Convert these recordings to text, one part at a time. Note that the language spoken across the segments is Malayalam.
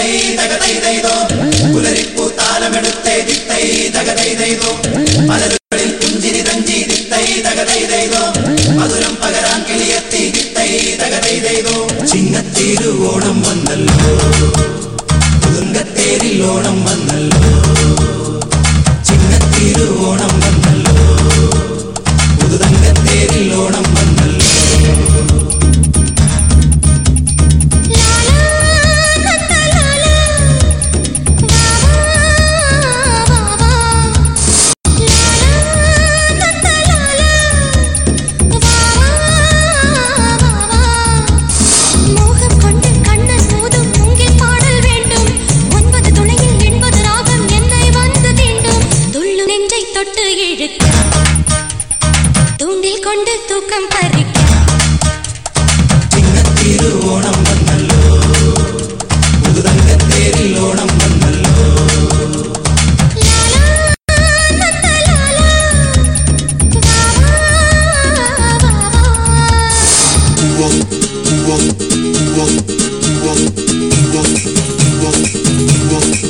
തകതൈ തകതൈ തൈതോ പുലരിപ്പൂ താലമെടുത്തേ തിത്തൈ തകതൈ തൈതോ മലരുകളിൽ പുഞ്ചിരി തഞ്ചി തിത്തൈ തകതൈ തൈതോ മധുരം പകരാൻ കിളിയെത്തി തിത്തൈ തകതൈ തൈതോ ചിങ്ങത്തേരു ഓണം വന്നല്ലോ. പുതുങ്കത്തേരിൽ വന്നല്ലോ. ചിങ്ങത്തേരു വന്നല്ലോ. പുതുതങ്കത്തേരിൽ ഓണം தொட்டு இழுக்க தூண்டில் கொண்டு தூக்கம் பறிக்க சின்ன திருவோணம் வந்தல்லோ புதுரங்க தேரில் ஓணம் வந்தல்லோ Whoa, whoa.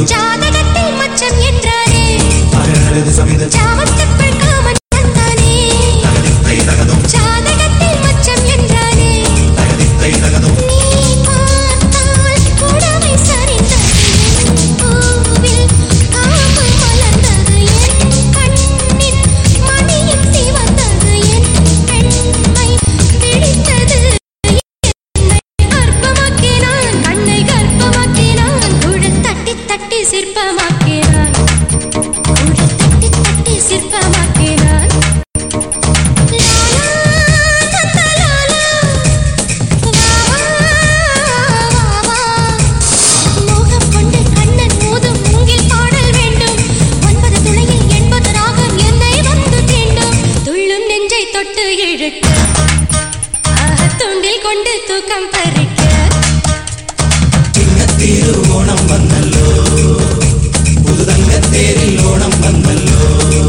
சபதம் ஜாதகத்தில் மச்சம் என்றாரே. சபதம் തിരുവരയ്ക്ക് തിരുവോണം വന്നല്ലോ. പുതുതങ്ങത്തേരിൽ ഓണം വന്നല്ലോ.